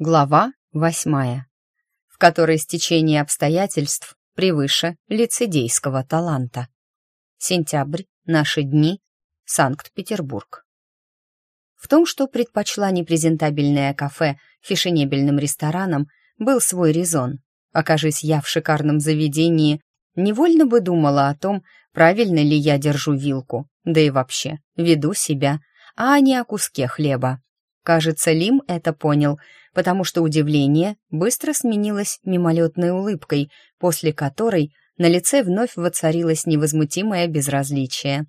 Глава восьмая, в которой стечение обстоятельств превыше лицедейского таланта. Сентябрь, наши дни, Санкт-Петербург. В том, что предпочла непрезентабельное кафе фешенебельным ресторанам, был свой резон. Окажись я в шикарном заведении, невольно бы думала о том, правильно ли я держу вилку, да и вообще, веду себя, а не о куске хлеба. Кажется, Лим это понял — потому что удивление быстро сменилось мимолетной улыбкой, после которой на лице вновь воцарилось невозмутимое безразличие.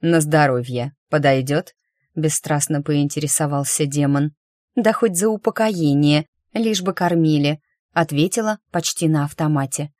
«На здоровье подойдет?» — бесстрастно поинтересовался демон. «Да хоть за упокоение, лишь бы кормили», — ответила почти на автомате.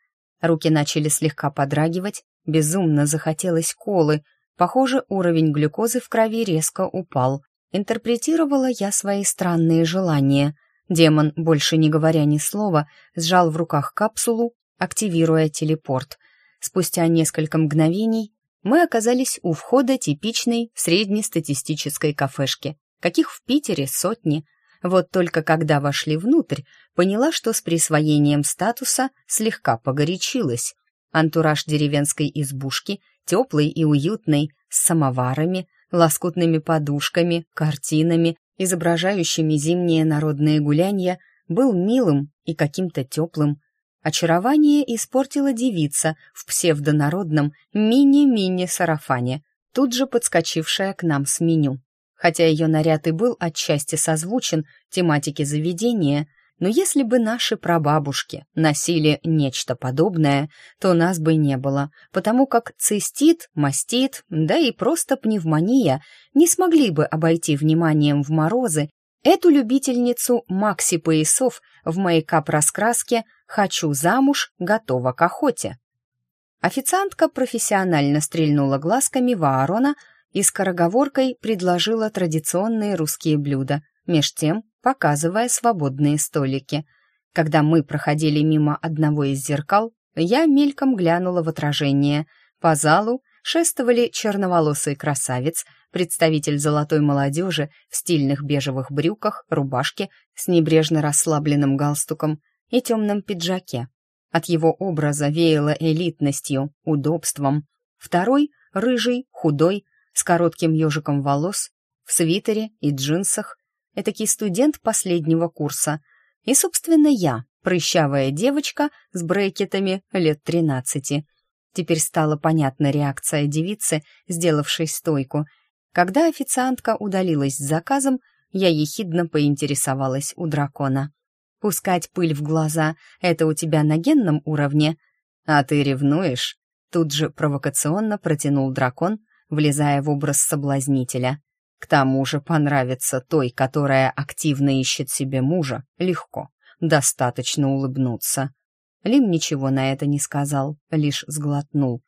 Руки начали слегка подрагивать, безумно захотелось колы. Похоже, уровень глюкозы в крови резко упал — интерпретировала я свои странные желания. Демон, больше не говоря ни слова, сжал в руках капсулу, активируя телепорт. Спустя несколько мгновений мы оказались у входа типичной среднестатистической кафешки, каких в Питере сотни. Вот только когда вошли внутрь, поняла, что с присвоением статуса слегка погорячилась. Антураж деревенской избушки, теплый и уютный, с самоварами, лоскутными подушками, картинами, изображающими зимние народные гуляния, был милым и каким-то теплым. Очарование испортила девица в псевдонародном мини-мини-сарафане, тут же подскочившая к нам с меню. Хотя ее наряд и был отчасти созвучен тематике заведения, но если бы наши прабабушки носили нечто подобное, то нас бы не было, потому как цистит, мастит, да и просто пневмония не смогли бы обойти вниманием в морозы эту любительницу Макси Поясов в мейкап-раскраске «Хочу замуж, готова к охоте». Официантка профессионально стрельнула глазками в Аарона и скороговоркой предложила традиционные русские блюда – меж тем показывая свободные столики. Когда мы проходили мимо одного из зеркал, я мельком глянула в отражение. По залу шествовали черноволосый красавец, представитель золотой молодежи в стильных бежевых брюках, рубашке с небрежно расслабленным галстуком и темном пиджаке. От его образа веяло элитностью, удобством. Второй — рыжий, худой, с коротким ежиком волос, в свитере и джинсах, этакий студент последнего курса. И, собственно, я, прыщавая девочка с брекетами лет тринадцати. Теперь стала понятна реакция девицы, сделавшей стойку. Когда официантка удалилась с заказом, я ехидно поинтересовалась у дракона. «Пускать пыль в глаза — это у тебя на генном уровне?» «А ты ревнуешь?» Тут же провокационно протянул дракон, влезая в образ соблазнителя. К тому же понравится той, которая активно ищет себе мужа, легко. Достаточно улыбнуться. Лим ничего на это не сказал, лишь сглотнул.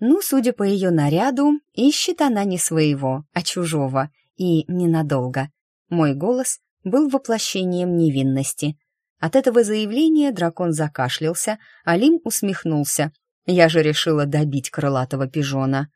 Ну, судя по ее наряду, ищет она не своего, а чужого, и ненадолго. Мой голос был воплощением невинности. От этого заявления дракон закашлялся, а Лим усмехнулся. Я же решила добить крылатого пижона.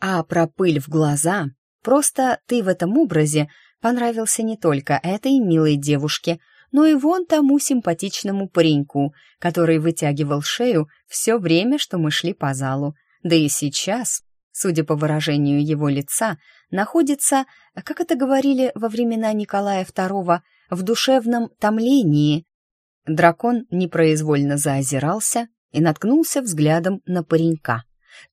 А про пыль в глаза Просто ты в этом образе понравился не только этой милой девушке, но и вон тому симпатичному пареньку, который вытягивал шею все время, что мы шли по залу. Да и сейчас, судя по выражению его лица, находится, как это говорили во времена Николая II, в душевном томлении. Дракон непроизвольно заозирался и наткнулся взглядом на паренька.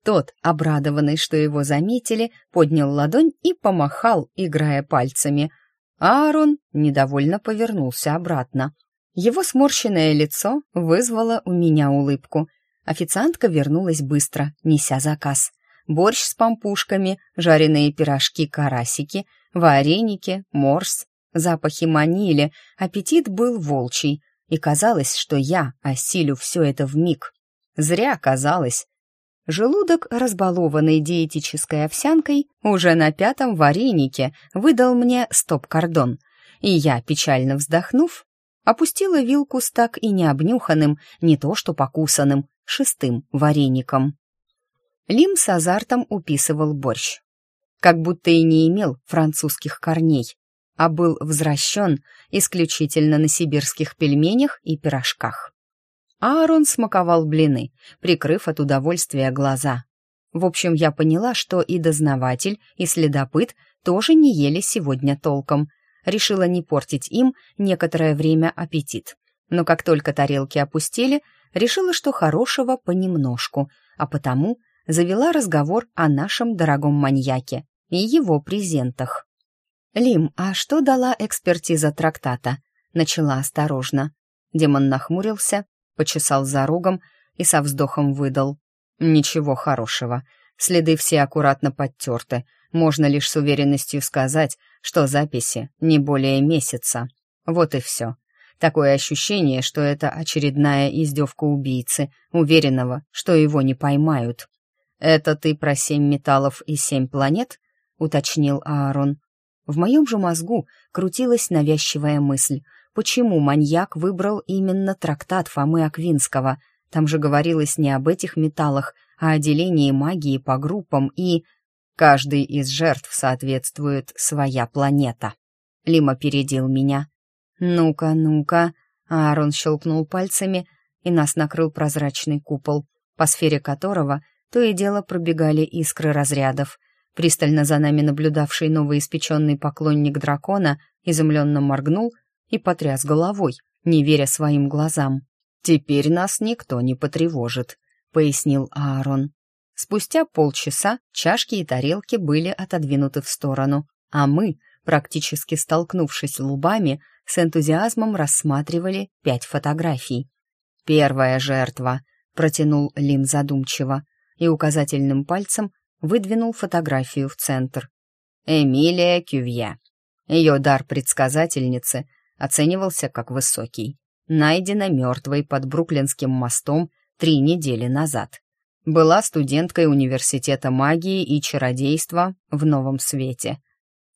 Тот, обрадованный, что его заметили, поднял ладонь и помахал, играя пальцами. Аарон недовольно повернулся обратно. Его сморщенное лицо вызвало у меня улыбку. Официантка вернулась быстро, неся заказ. Борщ с пампушками, жареные пирожки-карасики, вареники, морс, запахи манили, аппетит был волчий, и казалось, что я осилю все это в миг. Зря казалось, Желудок, разбалованный диетической овсянкой, уже на пятом варенике выдал мне стоп-кордон, и я, печально вздохнув, опустила вилку с так и не обнюханным, не то что покусанным, шестым вареником. Лим с азартом уписывал борщ. Как будто и не имел французских корней, а был взращен исключительно на сибирских пельменях и пирожках. Аарон смаковал блины, прикрыв от удовольствия глаза. В общем, я поняла, что и дознаватель, и следопыт тоже не ели сегодня толком. Решила не портить им некоторое время аппетит. Но как только тарелки опустили, решила, что хорошего понемножку, а потому завела разговор о нашем дорогом маньяке и его презентах. «Лим, а что дала экспертиза трактата?» Начала осторожно. Демон нахмурился, почесал за рогом и со вздохом выдал. «Ничего хорошего. Следы все аккуратно подтерты. Можно лишь с уверенностью сказать, что записи не более месяца. Вот и все. Такое ощущение, что это очередная издевка убийцы, уверенного, что его не поймают». «Это ты про семь металлов и семь планет?» — уточнил Аарон. В моем же мозгу крутилась навязчивая мысль — почему маньяк выбрал именно трактат Фомы Аквинского. Там же говорилось не об этих металлах, а о делении магии по группам и... Каждый из жертв соответствует своя планета. Лима передил меня. «Ну-ка, ну-ка», Аарон щелкнул пальцами, и нас накрыл прозрачный купол, по сфере которого то и дело пробегали искры разрядов. Пристально за нами наблюдавший новоиспеченный поклонник дракона изумленно моргнул и потряс головой, не веря своим глазам. «Теперь нас никто не потревожит», — пояснил Аарон. Спустя полчаса чашки и тарелки были отодвинуты в сторону, а мы, практически столкнувшись лбами, с энтузиазмом рассматривали пять фотографий. «Первая жертва», — протянул Лин задумчиво, и указательным пальцем выдвинул фотографию в центр. «Эмилия Кювье. Ее дар предсказательницы оценивался как высокий. Найдена мертвой под Бруклинским мостом три недели назад. Была студенткой университета магии и чародейства в Новом Свете.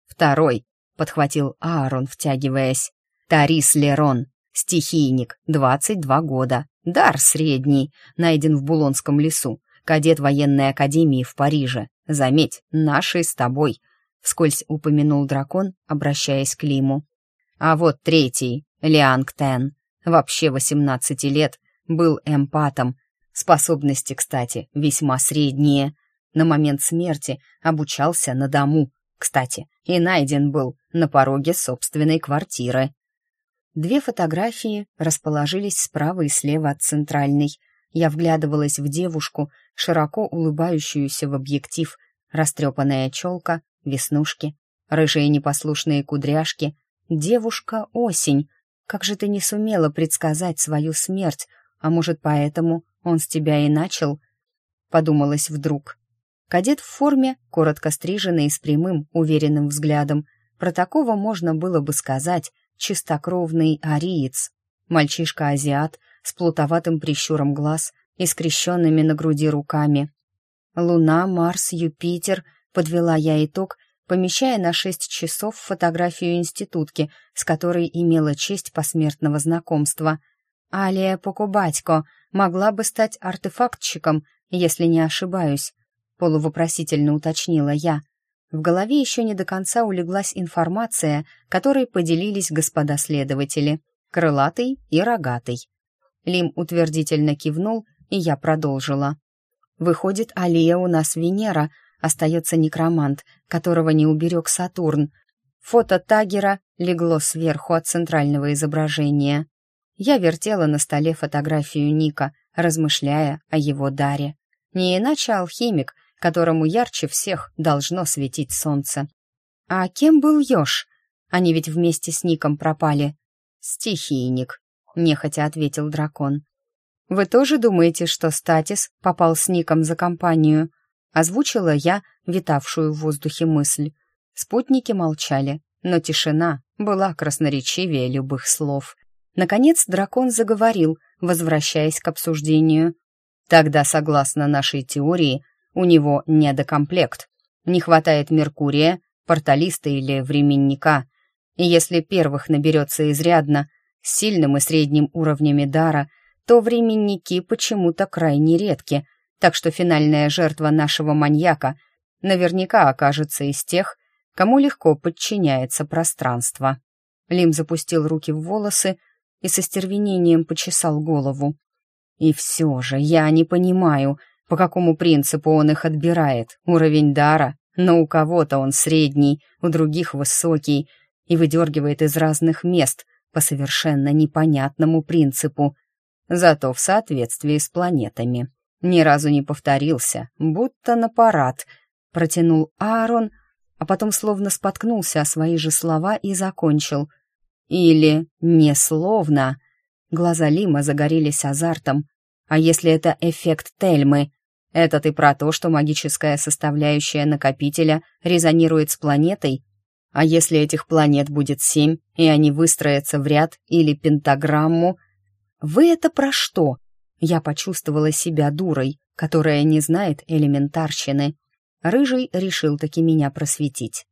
Второй, подхватил Аарон, втягиваясь. Тарис Лерон, стихийник, 22 года, дар средний, найден в Булонском лесу, кадет военной академии в Париже. Заметь, нашей с тобой, вскользь упомянул дракон, обращаясь к Лиму. А вот третий, Лианг Тен, вообще 18 лет, был эмпатом. Способности, кстати, весьма средние. На момент смерти обучался на дому, кстати, и найден был на пороге собственной квартиры. Две фотографии расположились справа и слева от центральной. Я вглядывалась в девушку, широко улыбающуюся в объектив, растрепанная челка, веснушки, рыжие непослушные кудряшки — «Девушка-осень, как же ты не сумела предсказать свою смерть, а может, поэтому он с тебя и начал?» Подумалось вдруг. Кадет в форме, коротко стриженный и с прямым, уверенным взглядом. Про такого можно было бы сказать «чистокровный ариец». Мальчишка-азиат с плутоватым прищуром глаз и скрещенными на груди руками. Луна, Марс, Юпитер, подвела я итог помещая на шесть часов фотографию институтки, с которой имела честь посмертного знакомства. Алия Покубатько могла бы стать артефактчиком, если не ошибаюсь, полувопросительно уточнила я. В голове еще не до конца улеглась информация, которой поделились господа следователи, крылатый и рогатый. Лим утвердительно кивнул, и я продолжила. «Выходит, Алия у нас Венера, остается некромант, которого не уберег Сатурн. Фото Тагера легло сверху от центрального изображения. Я вертела на столе фотографию Ника, размышляя о его даре. Не иначе алхимик, которому ярче всех должно светить солнце. А кем был Ёж? Они ведь вместе с Ником пропали. Стихийник, нехотя ответил дракон. Вы тоже думаете, что Статис попал с Ником за компанию? Озвучила я витавшую в воздухе мысль. Спутники молчали, но тишина была красноречивее любых слов. Наконец дракон заговорил, возвращаясь к обсуждению. Тогда, согласно нашей теории, у него недокомплект. Не хватает Меркурия, порталиста или временника. И если первых наберется изрядно, с сильным и средним уровнями дара, то временники почему-то крайне редки — так что финальная жертва нашего маньяка наверняка окажется из тех, кому легко подчиняется пространство. Лим запустил руки в волосы и со стервенением почесал голову. «И все же я не понимаю, по какому принципу он их отбирает, уровень дара, но у кого-то он средний, у других высокий, и выдергивает из разных мест по совершенно непонятному принципу, зато в соответствии с планетами» ни разу не повторился, будто на парад», — протянул Аарон, а потом словно споткнулся о свои же слова и закончил. «Или не словно». Глаза Лима загорелись азартом. «А если это эффект Тельмы? Это ты про то, что магическая составляющая накопителя резонирует с планетой? А если этих планет будет семь, и они выстроятся в ряд или пентаграмму?» «Вы это про что?» Я почувствовала себя дурой, которая не знает элементарщины. Рыжий решил таки меня просветить.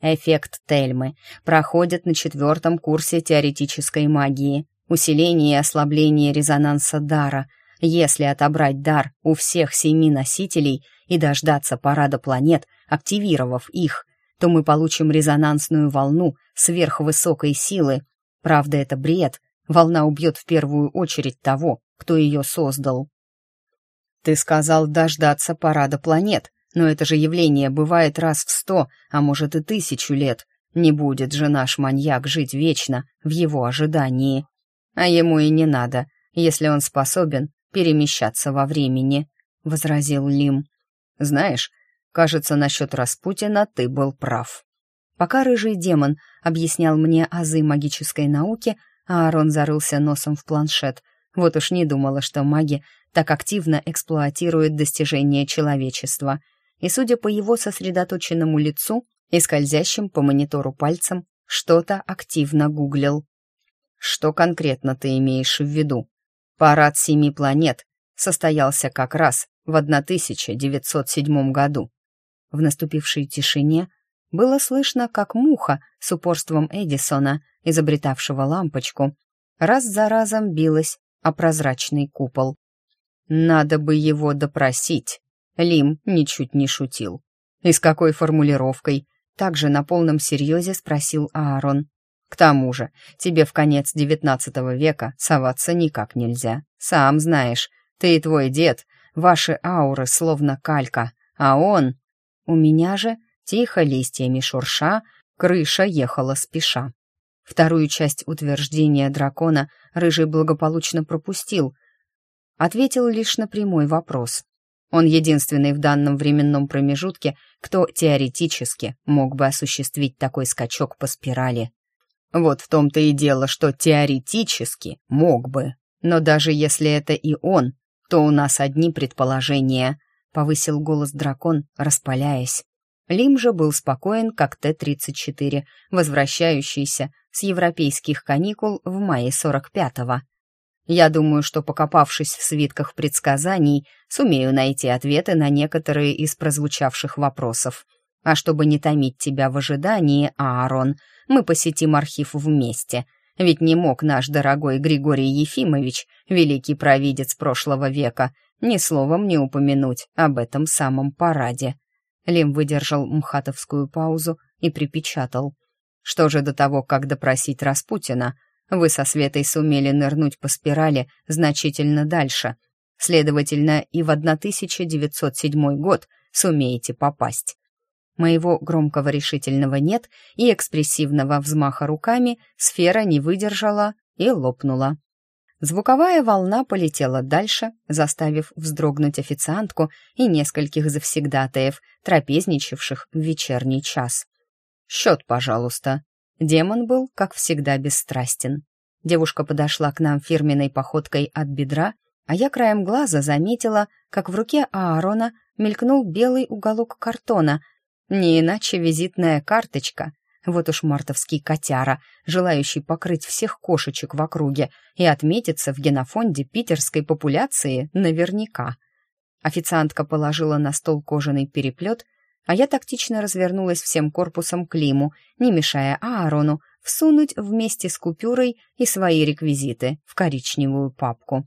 Эффект Тельмы проходит на четвертом курсе теоретической магии. Усиление и ослабление резонанса дара. Если отобрать дар у всех семи носителей и дождаться парада планет, активировав их, то мы получим резонансную волну сверхвысокой силы. Правда, это бред. Волна убьет в первую очередь того, кто ее создал. Ты сказал дождаться парада планет, но это же явление бывает раз в сто, а может и тысячу лет. Не будет же наш маньяк жить вечно в его ожидании. А ему и не надо, если он способен перемещаться во времени, — возразил Лим. Знаешь, кажется, насчет Распутина ты был прав. Пока рыжий демон объяснял мне азы магической науки, а Аарон зарылся носом в планшет — вот уж не думала, что маги так активно эксплуатируют достижения человечества. И, судя по его сосредоточенному лицу и скользящим по монитору пальцем, что-то активно гуглил. «Что конкретно ты имеешь в виду? Парад семи планет состоялся как раз в 1907 году. В наступившей тишине было слышно, как муха с упорством Эдисона, изобретавшего лампочку, раз за разом билась а прозрачный купол. «Надо бы его допросить», — Лим ничуть не шутил. «И с какой формулировкой?» — также на полном серьезе спросил Аарон. «К тому же, тебе в конец девятнадцатого века соваться никак нельзя. Сам знаешь, ты и твой дед, ваши ауры словно калька, а он...» «У меня же...» Тихо листьями шурша, крыша ехала спеша. Вторую часть утверждения дракона Рыжий благополучно пропустил, ответил лишь на прямой вопрос. Он единственный в данном временном промежутке, кто теоретически мог бы осуществить такой скачок по спирали. Вот в том-то и дело, что теоретически мог бы. Но даже если это и он, то у нас одни предположения, повысил голос дракон, распаляясь. Лим же был спокоен, как Т-34, возвращающийся с европейских каникул в мае 45-го. Я думаю, что, покопавшись в свитках предсказаний, сумею найти ответы на некоторые из прозвучавших вопросов. А чтобы не томить тебя в ожидании, Аарон, мы посетим архив вместе. Ведь не мог наш дорогой Григорий Ефимович, великий провидец прошлого века, ни словом не упомянуть об этом самом параде. Лим выдержал мхатовскую паузу и припечатал. «Что же до того, как допросить Распутина? Вы со Светой сумели нырнуть по спирали значительно дальше. Следовательно, и в 1907 год сумеете попасть». Моего громкого решительного «нет» и экспрессивного взмаха руками сфера не выдержала и лопнула. Звуковая волна полетела дальше, заставив вздрогнуть официантку и нескольких завсегдатаев, трапезничавших в вечерний час. «Счет, пожалуйста». Демон был, как всегда, бесстрастен. Девушка подошла к нам фирменной походкой от бедра, а я краем глаза заметила, как в руке Аарона мелькнул белый уголок картона, не иначе визитная карточка, вот уж мартовский котяра, желающий покрыть всех кошечек в округе и отметиться в генофонде питерской популяции наверняка. Официантка положила на стол кожаный переплет, а я тактично развернулась всем корпусом к Лиму, не мешая Аарону всунуть вместе с купюрой и свои реквизиты в коричневую папку.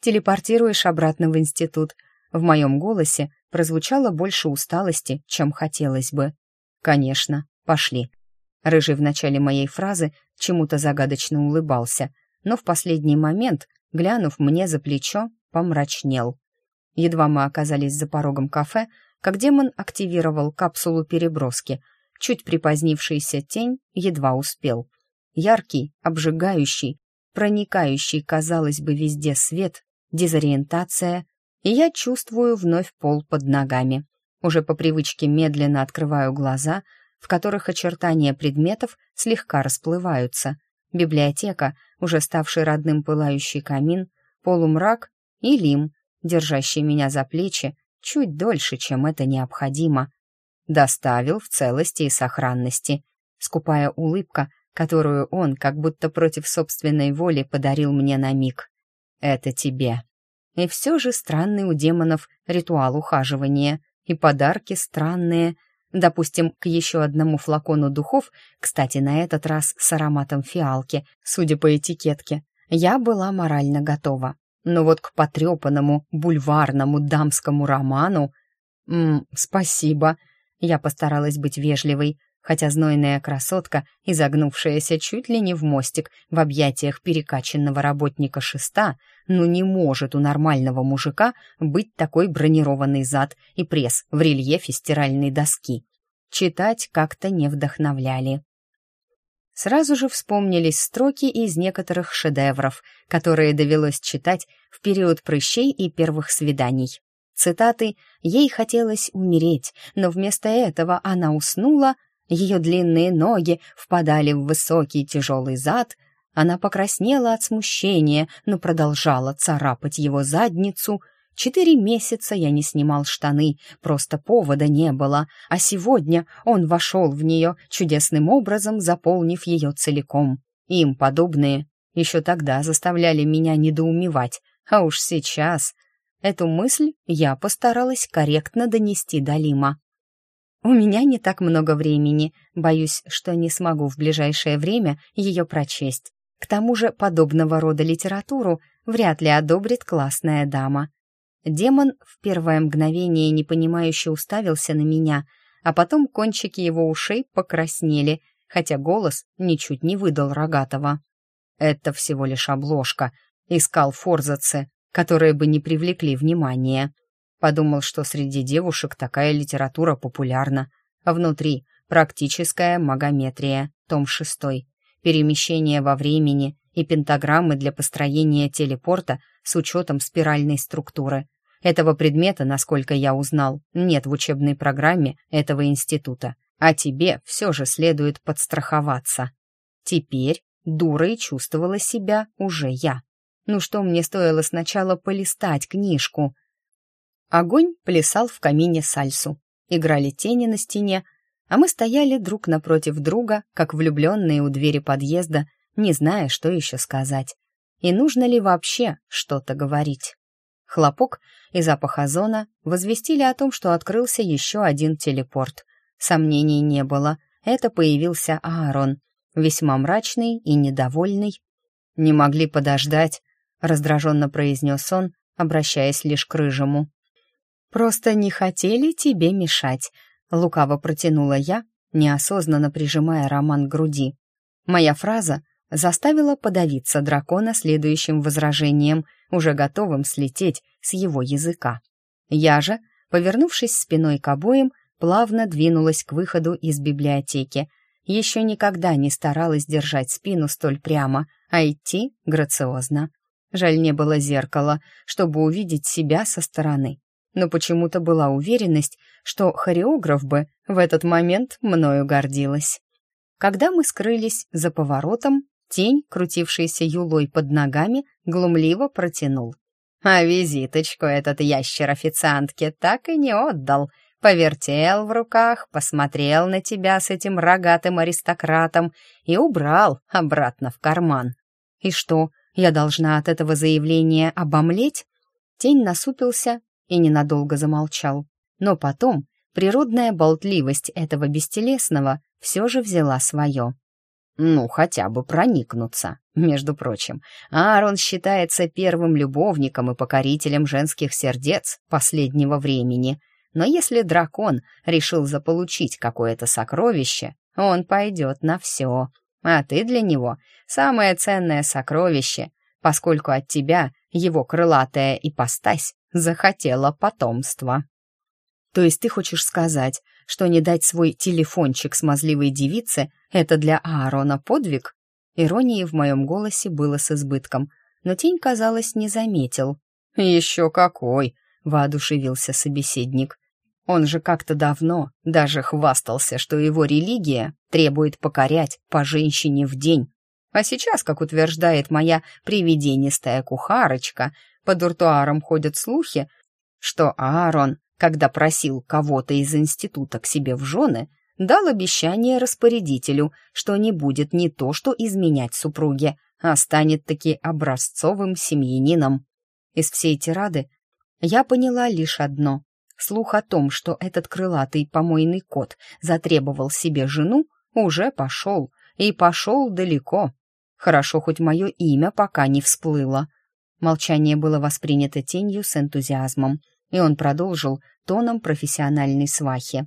«Телепортируешь обратно в институт», в моем голосе прозвучало больше усталости, чем хотелось бы. «Конечно, пошли». Рыжий в начале моей фразы чему-то загадочно улыбался, но в последний момент, глянув мне за плечо, помрачнел. Едва мы оказались за порогом кафе, как демон активировал капсулу переброски. Чуть припозднившийся тень едва успел. Яркий, обжигающий, проникающий, казалось бы, везде свет, дезориентация, и я чувствую вновь пол под ногами. Уже по привычке медленно открываю глаза, в которых очертания предметов слегка расплываются. Библиотека, уже ставший родным пылающий камин, полумрак и Лим, держащий меня за плечи чуть дольше, чем это необходимо. Доставил в целости и сохранности. Скупая улыбка, которую он, как будто против собственной воли, подарил мне на миг. «Это тебе». И все же странный у демонов ритуал ухаживания и подарки странные. Допустим, к еще одному флакону духов, кстати, на этот раз с ароматом фиалки, судя по этикетке, я была морально готова. Но вот к потрепанному, бульварному дамскому роману... «М, спасибо. Я постаралась быть вежливой хотя знойная красотка, изогнувшаяся чуть ли не в мостик в объятиях перекаченного работника шеста, ну не может у нормального мужика быть такой бронированный зад и пресс в рельефе стиральной доски. Читать как-то не вдохновляли. Сразу же вспомнились строки из некоторых шедевров, которые довелось читать в период прыщей и первых свиданий. Цитаты «Ей хотелось умереть, но вместо этого она уснула, ее длинные ноги впадали в высокий тяжелый зад. Она покраснела от смущения, но продолжала царапать его задницу. Четыре месяца я не снимал штаны, просто повода не было, а сегодня он вошел в нее, чудесным образом заполнив ее целиком. Им подобные еще тогда заставляли меня недоумевать, а уж сейчас... Эту мысль я постаралась корректно донести до Лима. «У меня не так много времени. Боюсь, что не смогу в ближайшее время ее прочесть. К тому же подобного рода литературу вряд ли одобрит классная дама». Демон в первое мгновение непонимающе уставился на меня, а потом кончики его ушей покраснели, хотя голос ничуть не выдал Рогатого. «Это всего лишь обложка», — искал форзацы, которые бы не привлекли внимания. Подумал, что среди девушек такая литература популярна. А внутри практическая магометрия, том 6. Перемещение во времени и пентаграммы для построения телепорта с учетом спиральной структуры. Этого предмета, насколько я узнал, нет в учебной программе этого института. А тебе все же следует подстраховаться. Теперь дурой чувствовала себя уже я. Ну что мне стоило сначала полистать книжку — Огонь плясал в камине сальсу. Играли тени на стене, а мы стояли друг напротив друга, как влюбленные у двери подъезда, не зная, что еще сказать. И нужно ли вообще что-то говорить? Хлопок и запах озона возвестили о том, что открылся еще один телепорт. Сомнений не было, это появился Аарон, весьма мрачный и недовольный. «Не могли подождать», — раздраженно произнес он, обращаясь лишь к рыжему. «Просто не хотели тебе мешать», — лукаво протянула я, неосознанно прижимая Роман к груди. Моя фраза заставила подавиться дракона следующим возражением, уже готовым слететь с его языка. Я же, повернувшись спиной к обоим, плавно двинулась к выходу из библиотеки. Еще никогда не старалась держать спину столь прямо, а идти грациозно. Жаль, не было зеркала, чтобы увидеть себя со стороны но почему-то была уверенность, что хореограф бы в этот момент мною гордилась. Когда мы скрылись за поворотом, тень, крутившаяся юлой под ногами, глумливо протянул. «А визиточку этот ящер официантке так и не отдал. Повертел в руках, посмотрел на тебя с этим рогатым аристократом и убрал обратно в карман. И что, я должна от этого заявления обомлеть?» Тень насупился и ненадолго замолчал. Но потом природная болтливость этого бестелесного все же взяла свое. Ну, хотя бы проникнуться. Между прочим, Аарон считается первым любовником и покорителем женских сердец последнего времени. Но если дракон решил заполучить какое-то сокровище, он пойдет на все. А ты для него самое ценное сокровище, поскольку от тебя его крылатая ипостась захотела потомства. То есть ты хочешь сказать, что не дать свой телефончик смазливой девице — это для Аарона подвиг? Иронии в моем голосе было с избытком, но тень, казалось, не заметил. «Еще какой!» — воодушевился собеседник. Он же как-то давно даже хвастался, что его религия требует покорять по женщине в день. А сейчас, как утверждает моя привиденистая кухарочка, по дуртуарам ходят слухи, что Аарон, когда просил кого-то из института к себе в жены, дал обещание распорядителю, что не будет не то что изменять супруге, а станет таки образцовым семьянином. Из всей тирады я поняла лишь одно. Слух о том, что этот крылатый помойный кот затребовал себе жену, уже пошел, и пошел далеко. Хорошо, хоть мое имя пока не всплыло. Молчание было воспринято тенью с энтузиазмом, и он продолжил тоном профессиональной свахи.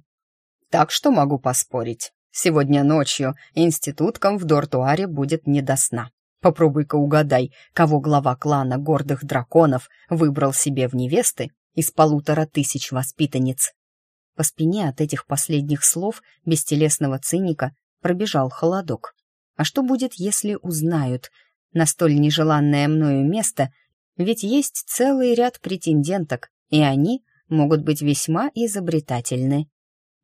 «Так что могу поспорить. Сегодня ночью институткам в Дортуаре будет не до сна. Попробуй-ка угадай, кого глава клана гордых драконов выбрал себе в невесты из полутора тысяч воспитанниц». По спине от этих последних слов бестелесного циника пробежал холодок. «А что будет, если узнают?» На столь нежеланное мною место ведь есть целый ряд претенденток, и они могут быть весьма изобретательны.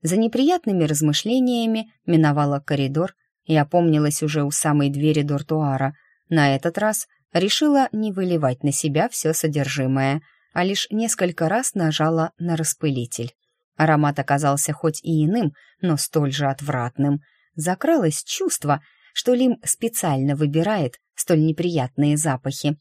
За неприятными размышлениями миновала коридор и опомнилась уже у самой двери дортуара. На этот раз решила не выливать на себя все содержимое, а лишь несколько раз нажала на распылитель. Аромат оказался хоть и иным, но столь же отвратным. Закралось чувство, что Лим специально выбирает столь неприятные запахи,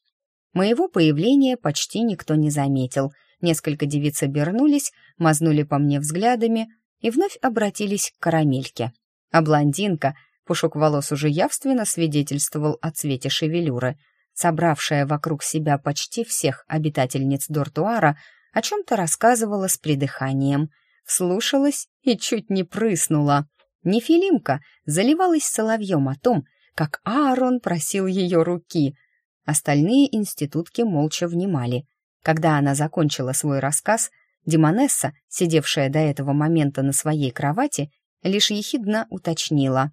Моего появления почти никто не заметил. Несколько девиц обернулись, мазнули по мне взглядами и вновь обратились к карамельке. А блондинка, пушок волос уже явственно свидетельствовал о цвете шевелюры, собравшая вокруг себя почти всех обитательниц дортуара, о чем-то рассказывала с придыханием, вслушалась и чуть не прыснула. Нефилимка заливалась соловьем о том, как Аарон просил ее руки — Остальные институтки молча внимали. Когда она закончила свой рассказ, Демонесса, сидевшая до этого момента на своей кровати, лишь ехидно уточнила.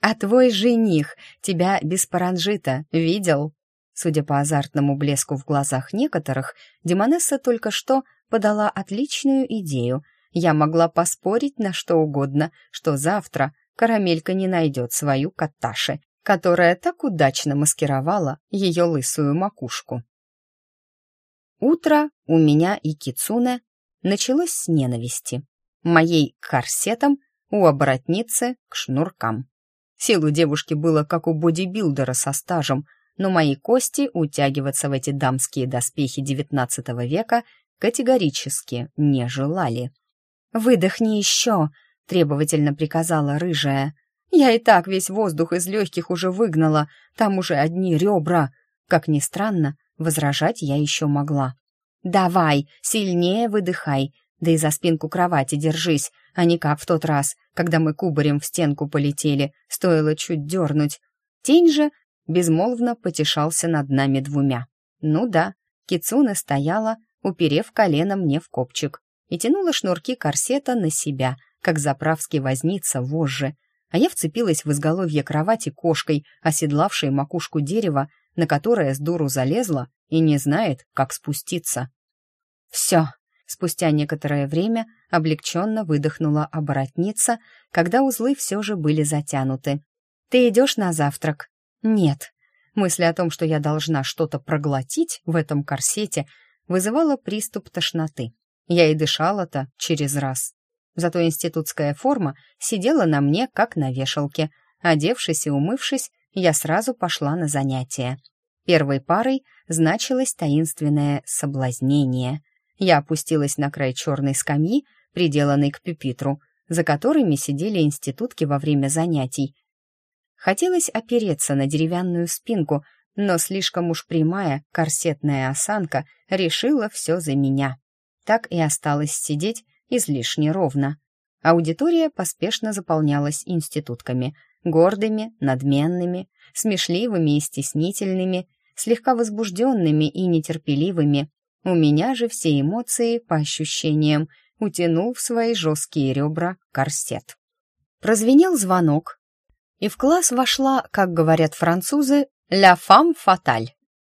«А твой жених тебя без паранжита видел?» Судя по азартному блеску в глазах некоторых, Демонесса только что подала отличную идею. Я могла поспорить на что угодно, что завтра карамелька не найдет свою Каташи, которая так удачно маскировала ее лысую макушку. Утро у меня и Кицуне началось с ненависти, моей к корсетам, у оборотницы к шнуркам. Сил у девушки было, как у бодибилдера со стажем, но мои кости утягиваться в эти дамские доспехи XIX века категорически не желали. «Выдохни еще!» — требовательно приказала рыжая. Я и так весь воздух из легких уже выгнала, там уже одни ребра. Как ни странно, возражать я еще могла. «Давай, сильнее выдыхай, да и за спинку кровати держись, а не как в тот раз, когда мы кубарем в стенку полетели, стоило чуть дернуть. Тень же безмолвно потешался над нами двумя. Ну да, Кицуна стояла, уперев колено мне в копчик, и тянула шнурки корсета на себя, как заправский возница вожжи, а я вцепилась в изголовье кровати кошкой, оседлавшей макушку дерева, на которое с дуру залезла и не знает, как спуститься. «Все!» — спустя некоторое время облегченно выдохнула оборотница, когда узлы все же были затянуты. «Ты идешь на завтрак?» «Нет». Мысль о том, что я должна что-то проглотить в этом корсете, вызывала приступ тошноты. Я и дышала-то через раз. Зато институтская форма сидела на мне, как на вешалке. Одевшись и умывшись, я сразу пошла на занятия. Первой парой значилось таинственное соблазнение. Я опустилась на край черной скамьи, приделанной к пюпитру, за которыми сидели институтки во время занятий. Хотелось опереться на деревянную спинку, но слишком уж прямая корсетная осанка решила все за меня. Так и осталось сидеть, излишне ровно. Аудитория поспешно заполнялась институтками, гордыми, надменными, смешливыми и стеснительными, слегка возбужденными и нетерпеливыми. У меня же все эмоции, по ощущениям, утянул в свои жесткие ребра корсет. Прозвенел звонок, и в класс вошла, как говорят французы, «la фам фаталь.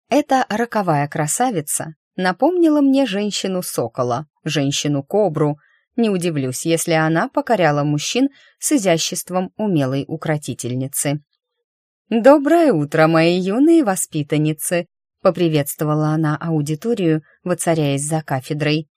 Эта роковая красавица напомнила мне женщину-сокола, женщину-кобру. Не удивлюсь, если она покоряла мужчин с изяществом умелой укротительницы. «Доброе утро, мои юные воспитанницы!» — поприветствовала она аудиторию, воцаряясь за кафедрой.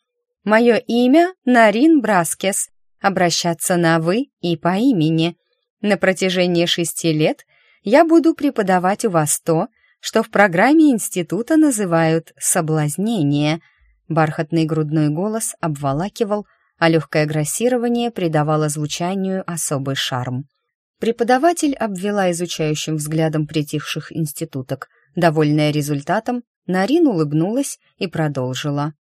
«Мое имя Нарин Браскес. Обращаться на «вы» и по имени. На протяжении шести лет я буду преподавать у вас то, что в программе института называют «соблазнение», Бархатный грудной голос обволакивал, а легкое грассирование придавало звучанию особый шарм. Преподаватель обвела изучающим взглядом притихших институток. Довольная результатом, Нарин улыбнулась и продолжила.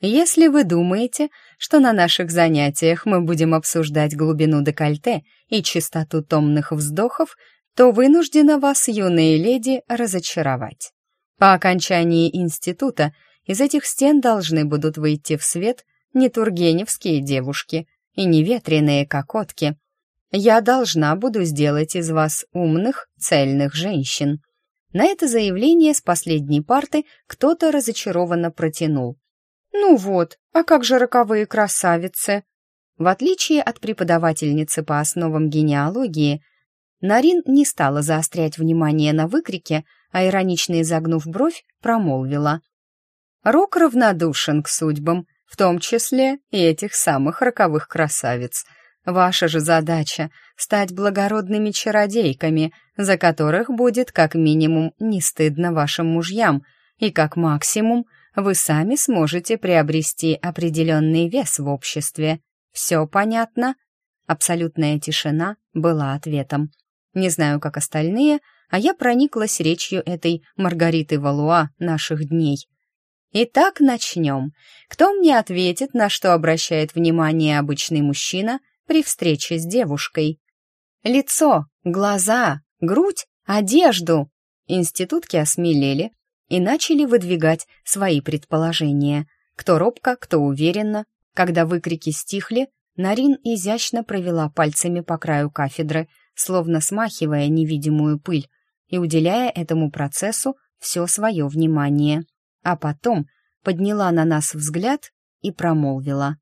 «Если вы думаете, что на наших занятиях мы будем обсуждать глубину декольте и чистоту томных вздохов, то вынуждена вас, юные леди, разочаровать. По окончании института из этих стен должны будут выйти в свет не тургеневские девушки и не ветреные кокотки. Я должна буду сделать из вас умных, цельных женщин. На это заявление с последней парты кто-то разочарованно протянул. «Ну вот, а как же роковые красавицы?» В отличие от преподавательницы по основам генеалогии, Нарин не стала заострять внимание на выкрике, а иронично изогнув бровь, промолвила. Рок равнодушен к судьбам, в том числе и этих самых роковых красавиц. Ваша же задача — стать благородными чародейками, за которых будет как минимум не стыдно вашим мужьям, и как максимум вы сами сможете приобрести определенный вес в обществе. Все понятно?» Абсолютная тишина была ответом. Не знаю, как остальные, а я прониклась речью этой Маргариты Валуа наших дней — Итак, начнем. Кто мне ответит, на что обращает внимание обычный мужчина при встрече с девушкой? Лицо, глаза, грудь, одежду. Институтки осмелели и начали выдвигать свои предположения. Кто робко, кто уверенно. Когда выкрики стихли, Нарин изящно провела пальцами по краю кафедры, словно смахивая невидимую пыль и уделяя этому процессу все свое внимание а потом подняла на нас взгляд и промолвила.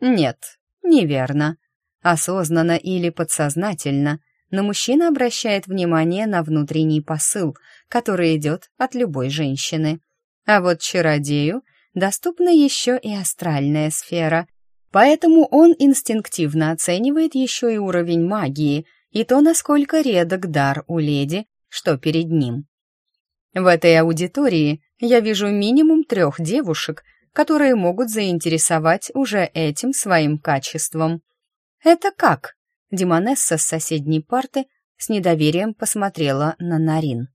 «Нет, неверно. Осознанно или подсознательно, но мужчина обращает внимание на внутренний посыл, который идет от любой женщины. А вот чародею доступна еще и астральная сфера, поэтому он инстинктивно оценивает еще и уровень магии и то, насколько редок дар у леди, что перед ним. В этой аудитории я вижу минимум трех девушек, которые могут заинтересовать уже этим своим качеством. «Это как?» Демонесса с соседней парты с недоверием посмотрела на Нарин.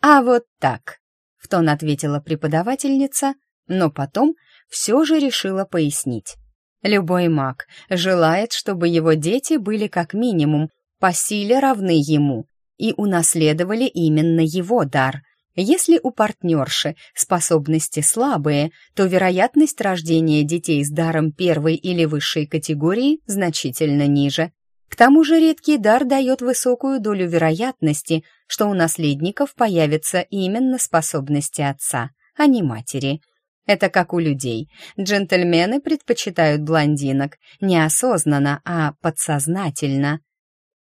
«А вот так», — в тон ответила преподавательница, но потом все же решила пояснить. «Любой маг желает, чтобы его дети были как минимум по силе равны ему и унаследовали именно его дар, если у партнерши способности слабые, то вероятность рождения детей с даром первой или высшей категории значительно ниже. К тому же редкий дар дает высокую долю вероятности, что у наследников появятся именно способности отца, а не матери. Это как у людей. Джентльмены предпочитают блондинок, не осознанно, а подсознательно –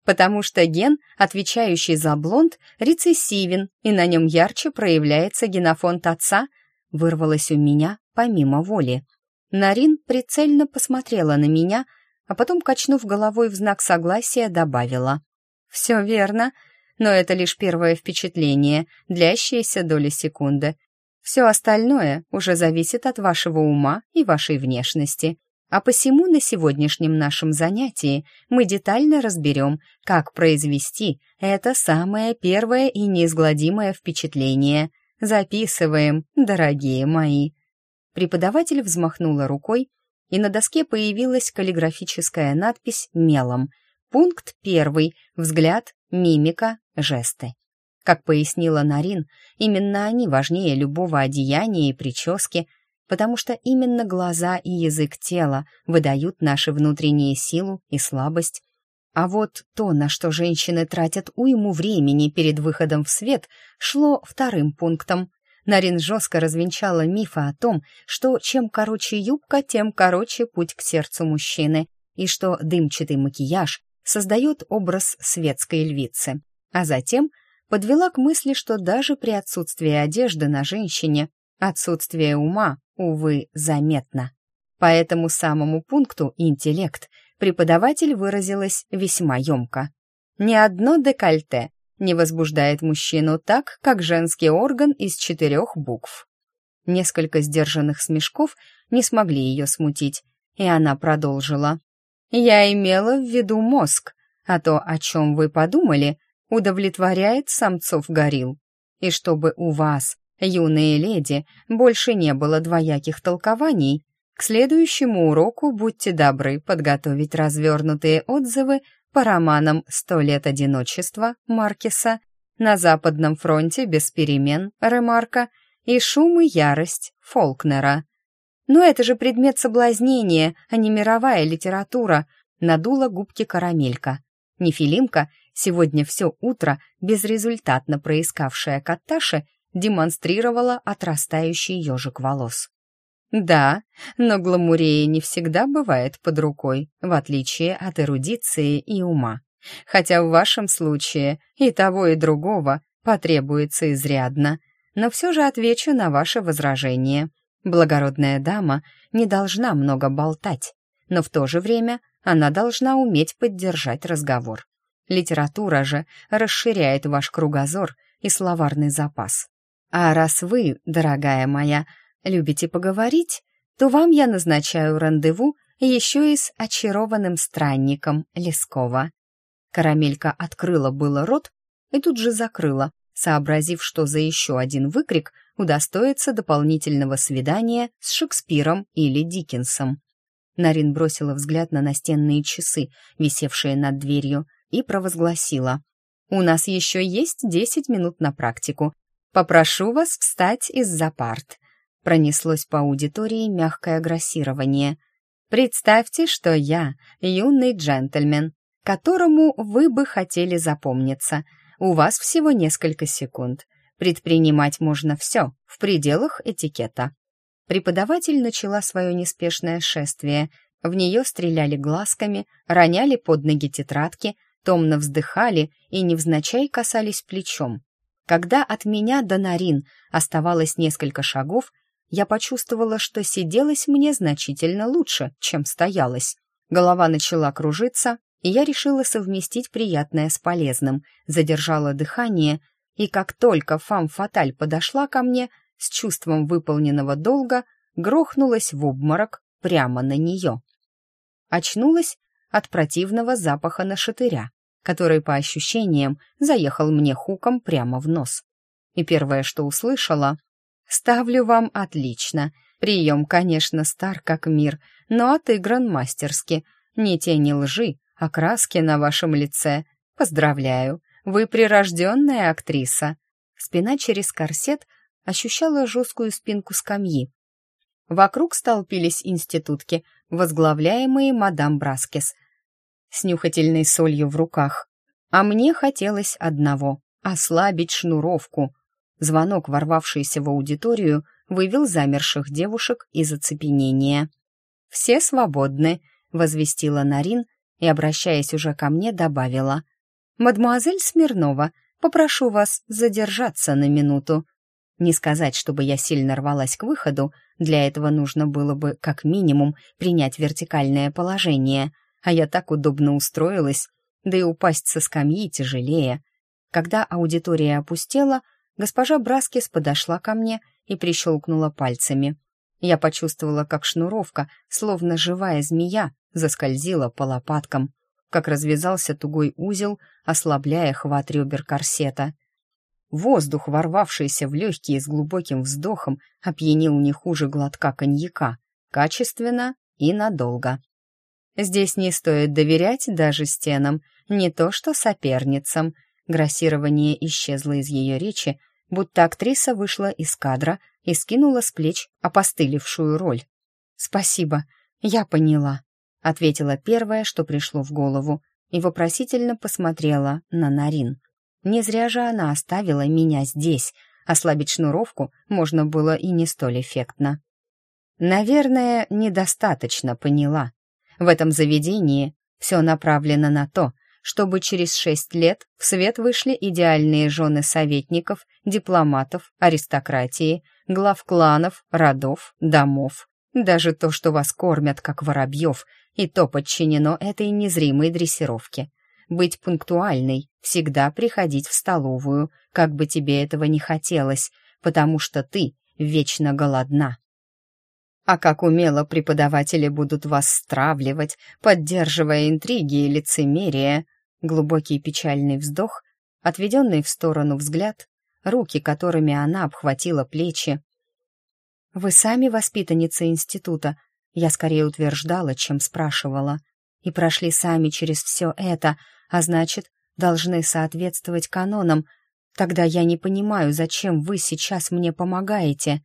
потому что ген, отвечающий за блонд, рецессивен, и на нем ярче проявляется генофонд отца, вырвалось у меня помимо воли. Нарин прицельно посмотрела на меня, а потом, качнув головой в знак согласия, добавила. «Все верно, но это лишь первое впечатление, длящееся доли секунды. Все остальное уже зависит от вашего ума и вашей внешности. А посему на сегодняшнем нашем занятии мы детально разберем, как произвести это самое первое и неизгладимое впечатление. Записываем, дорогие мои. Преподаватель взмахнула рукой, и на доске появилась каллиграфическая надпись мелом. Пункт первый. Взгляд, мимика, жесты. Как пояснила Нарин, именно они важнее любого одеяния и прически – потому что именно глаза и язык тела выдают наши внутренние силу и слабость. А вот то, на что женщины тратят уйму времени перед выходом в свет, шло вторым пунктом. Нарин жестко развенчала мифы о том, что чем короче юбка, тем короче путь к сердцу мужчины, и что дымчатый макияж создает образ светской львицы. А затем подвела к мысли, что даже при отсутствии одежды на женщине Отсутствие ума, увы, заметно. По этому самому пункту «интеллект» преподаватель выразилась весьма емко. Ни одно декольте не возбуждает мужчину так, как женский орган из четырех букв. Несколько сдержанных смешков не смогли ее смутить, и она продолжила. «Я имела в виду мозг, а то, о чем вы подумали, удовлетворяет самцов горил. И чтобы у вас Юные леди, больше не было двояких толкований. К следующему уроку будьте добры подготовить развернутые отзывы по романам «Сто лет одиночества» Маркеса, «На западном фронте без перемен» Ремарка и «Шум и ярость» Фолкнера. «Но это же предмет соблазнения, а не мировая литература», надула губки карамелька. Нефилимка, сегодня все утро безрезультатно проискавшая Каташи, демонстрировала отрастающий ежик волос. Да, но гламурея не всегда бывает под рукой, в отличие от эрудиции и ума. Хотя в вашем случае и того, и другого потребуется изрядно. Но все же отвечу на ваше возражение. Благородная дама не должна много болтать, но в то же время она должна уметь поддержать разговор. Литература же расширяет ваш кругозор и словарный запас. А раз вы, дорогая моя, любите поговорить, то вам я назначаю рандеву еще и с очарованным странником Лескова». Карамелька открыла было рот и тут же закрыла, сообразив, что за еще один выкрик удостоится дополнительного свидания с Шекспиром или Диккенсом. Нарин бросила взгляд на настенные часы, висевшие над дверью, и провозгласила. «У нас еще есть десять минут на практику, Попрошу вас встать из-за парт». Пронеслось по аудитории мягкое грассирование. «Представьте, что я юный джентльмен, которому вы бы хотели запомниться. У вас всего несколько секунд. Предпринимать можно все, в пределах этикета». Преподаватель начала свое неспешное шествие. В нее стреляли глазками, роняли под ноги тетрадки, томно вздыхали и невзначай касались плечом. Когда от меня до Нарин оставалось несколько шагов, я почувствовала, что сиделось мне значительно лучше, чем стоялось. Голова начала кружиться, и я решила совместить приятное с полезным, задержала дыхание, и как только фам-фаталь подошла ко мне, с чувством выполненного долга грохнулась в обморок прямо на нее. Очнулась от противного запаха нашатыря который, по ощущениям, заехал мне хуком прямо в нос. И первое, что услышала, «Ставлю вам отлично. Прием, конечно, стар как мир, но отыгран мастерски. Не тени лжи, а краски на вашем лице. Поздравляю, вы прирожденная актриса». Спина через корсет ощущала жесткую спинку скамьи. Вокруг столпились институтки, возглавляемые мадам Браскес, с нюхательной солью в руках. А мне хотелось одного — ослабить шнуровку. Звонок, ворвавшийся в аудиторию, вывел замерших девушек из оцепенения. «Все свободны», — возвестила Нарин и, обращаясь уже ко мне, добавила. «Мадемуазель Смирнова, попрошу вас задержаться на минуту». Не сказать, чтобы я сильно рвалась к выходу, для этого нужно было бы, как минимум, принять вертикальное положение — а я так удобно устроилась, да и упасть со скамьи тяжелее. Когда аудитория опустела, госпожа Браскис подошла ко мне и прищелкнула пальцами. Я почувствовала, как шнуровка, словно живая змея, заскользила по лопаткам, как развязался тугой узел, ослабляя хват ребер корсета. Воздух, ворвавшийся в легкие с глубоким вздохом, опьянил не хуже глотка коньяка, качественно и надолго. Здесь не стоит доверять даже стенам, не то что соперницам. Грассирование исчезло из ее речи, будто актриса вышла из кадра и скинула с плеч опостылевшую роль. «Спасибо, я поняла», — ответила первое, что пришло в голову, и вопросительно посмотрела на Нарин. «Не зря же она оставила меня здесь», ослабить шнуровку можно было и не столь эффектно. «Наверное, недостаточно поняла», в этом заведении все направлено на то, чтобы через шесть лет в свет вышли идеальные жены советников, дипломатов, аристократии, глав кланов, родов, домов. Даже то, что вас кормят, как воробьев, и то подчинено этой незримой дрессировке. Быть пунктуальной, всегда приходить в столовую, как бы тебе этого не хотелось, потому что ты вечно голодна. А как умело преподаватели будут вас стравливать, поддерживая интриги и лицемерие. Глубокий печальный вздох, отведенный в сторону взгляд, руки, которыми она обхватила плечи. «Вы сами воспитанница института», я скорее утверждала, чем спрашивала, и прошли сами через все это, а значит, должны соответствовать канонам. Тогда я не понимаю, зачем вы сейчас мне помогаете.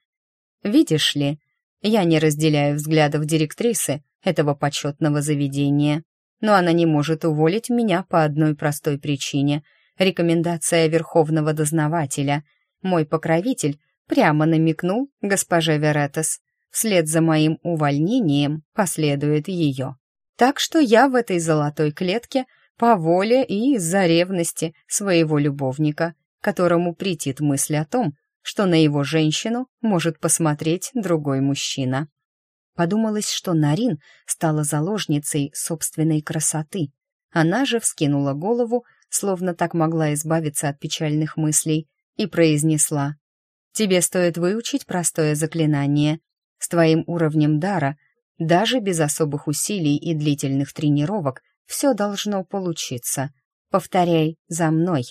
Видишь ли, я не разделяю взглядов директрисы этого почетного заведения, но она не может уволить меня по одной простой причине. Рекомендация верховного дознавателя. Мой покровитель прямо намекнул госпоже Веретес. Вслед за моим увольнением последует ее. Так что я в этой золотой клетке по воле и из-за ревности своего любовника, которому претит мысль о том, что на его женщину может посмотреть другой мужчина. Подумалось, что Нарин стала заложницей собственной красоты. Она же вскинула голову, словно так могла избавиться от печальных мыслей, и произнесла. «Тебе стоит выучить простое заклинание. С твоим уровнем дара, даже без особых усилий и длительных тренировок, все должно получиться. Повторяй за мной».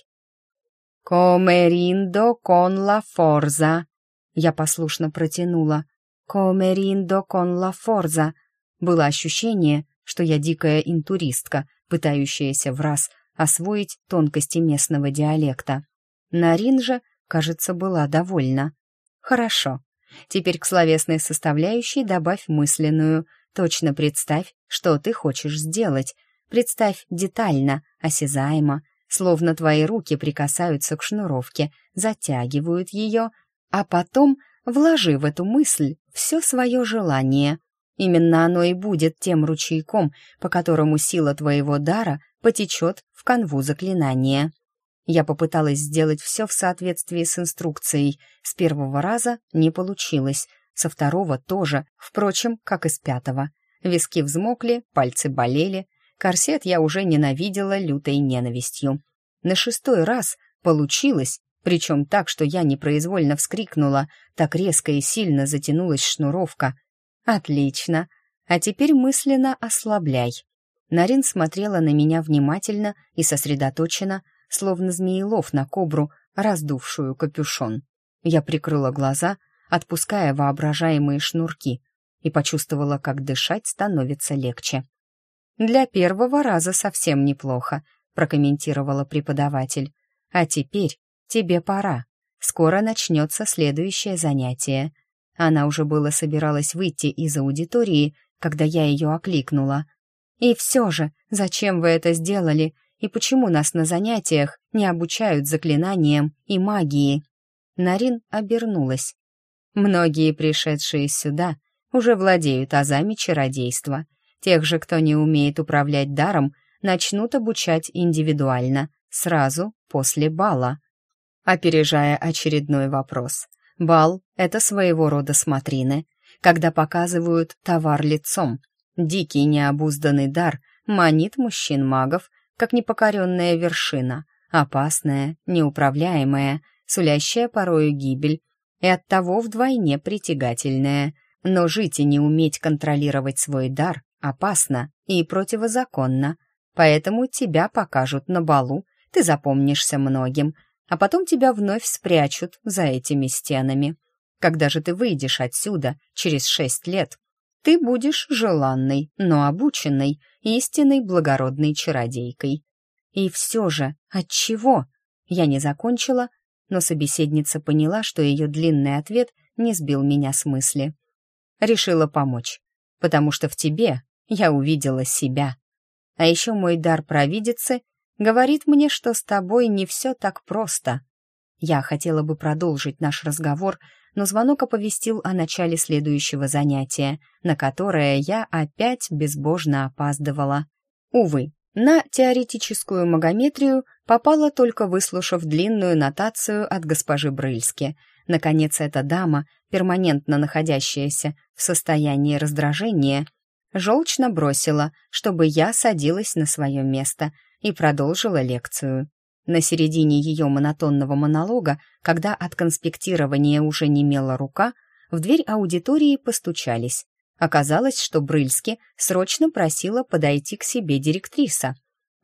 «Комериндо кон ла форза», — я послушно протянула. «Комериндо кон ла форза». Было ощущение, что я дикая интуристка, пытающаяся в раз освоить тонкости местного диалекта. Нарин же, кажется, была довольна. «Хорошо. Теперь к словесной составляющей добавь мысленную. Точно представь, что ты хочешь сделать. Представь детально, осязаемо, словно твои руки прикасаются к шнуровке, затягивают ее, а потом вложи в эту мысль все свое желание. Именно оно и будет тем ручейком, по которому сила твоего дара потечет в канву заклинания. Я попыталась сделать все в соответствии с инструкцией. С первого раза не получилось, со второго тоже, впрочем, как и с пятого. Виски взмокли, пальцы болели, Корсет я уже ненавидела лютой ненавистью. На шестой раз получилось, причем так, что я непроизвольно вскрикнула, так резко и сильно затянулась шнуровка. «Отлично! А теперь мысленно ослабляй». Нарин смотрела на меня внимательно и сосредоточенно, словно змеелов на кобру, раздувшую капюшон. Я прикрыла глаза, отпуская воображаемые шнурки, и почувствовала, как дышать становится легче. «Для первого раза совсем неплохо», — прокомментировала преподаватель. «А теперь тебе пора. Скоро начнется следующее занятие». Она уже было собиралась выйти из аудитории, когда я ее окликнула. «И все же, зачем вы это сделали? И почему нас на занятиях не обучают заклинаниям и магии?» Нарин обернулась. «Многие пришедшие сюда уже владеют азами чародейства», Тех же, кто не умеет управлять даром, начнут обучать индивидуально, сразу после бала. Опережая очередной вопрос. Бал — это своего рода смотрины, когда показывают товар лицом. Дикий необузданный дар манит мужчин-магов, как непокоренная вершина, опасная, неуправляемая, сулящая порою гибель и оттого вдвойне притягательная. Но жить и не уметь контролировать свой дар опасно и противозаконно, поэтому тебя покажут на балу, ты запомнишься многим, а потом тебя вновь спрячут за этими стенами. Когда же ты выйдешь отсюда через шесть лет, ты будешь желанной, но обученной, истинной благородной чародейкой. И все же, от чего? Я не закончила, но собеседница поняла, что ее длинный ответ не сбил меня с мысли. Решила помочь, потому что в тебе я увидела себя. А еще мой дар провидицы говорит мне, что с тобой не все так просто. Я хотела бы продолжить наш разговор, но звонок оповестил о начале следующего занятия, на которое я опять безбожно опаздывала. Увы, на теоретическую магометрию попала только выслушав длинную нотацию от госпожи Брыльски. Наконец, эта дама, перманентно находящаяся в состоянии раздражения, желчно бросила, чтобы я садилась на свое место и продолжила лекцию. На середине ее монотонного монолога, когда от конспектирования уже немела рука, в дверь аудитории постучались. Оказалось, что Брыльски срочно просила подойти к себе директриса.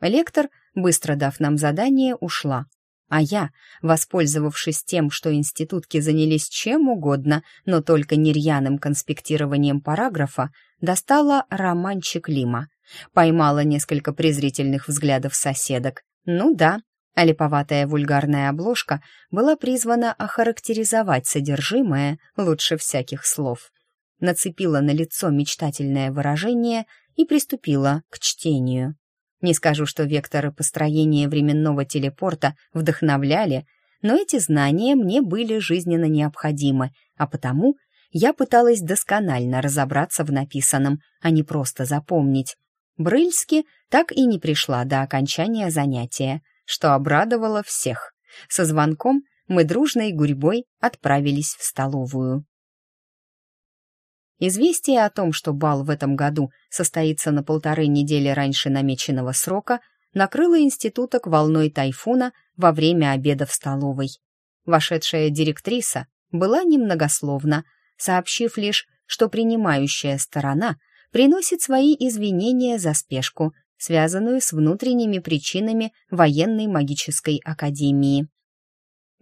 Лектор, быстро дав нам задание, ушла, а я, воспользовавшись тем, что институтки занялись чем угодно, но только нерьяным конспектированием параграфа, достала романчик Лима. Поймала несколько презрительных взглядов соседок. Ну да, а липоватая вульгарная обложка была призвана охарактеризовать содержимое лучше всяких слов. Нацепила на лицо мечтательное выражение и приступила к чтению. Не скажу, что векторы построения временного телепорта вдохновляли, но эти знания мне были жизненно необходимы, а потому я пыталась досконально разобраться в написанном, а не просто запомнить. Брыльски так и не пришла до окончания занятия, что обрадовало всех. Со звонком мы дружной гурьбой отправились в столовую. Известие о том, что бал в этом году состоится на полторы недели раньше намеченного срока, накрыло институток волной тайфуна во время обеда в столовой. Вошедшая директриса была немногословна, сообщив лишь, что принимающая сторона приносит свои извинения за спешку, связанную с внутренними причинами военной магической академии.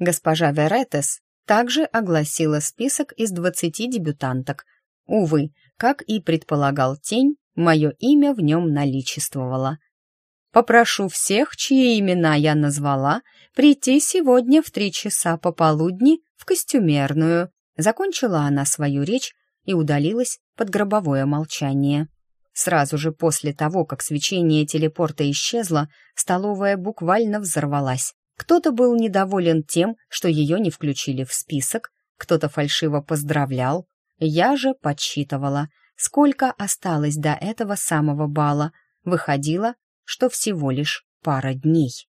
Госпожа Веретес также огласила список из 20 дебютанток, Увы, как и предполагал тень, мое имя в нем наличествовало. Попрошу всех, чьи имена я назвала, прийти сегодня в три часа пополудни в костюмерную. Закончила она свою речь и удалилась под гробовое молчание. Сразу же после того, как свечение телепорта исчезло, столовая буквально взорвалась. Кто-то был недоволен тем, что ее не включили в список, кто-то фальшиво поздравлял, я же подсчитывала, сколько осталось до этого самого бала. Выходило, что всего лишь пара дней.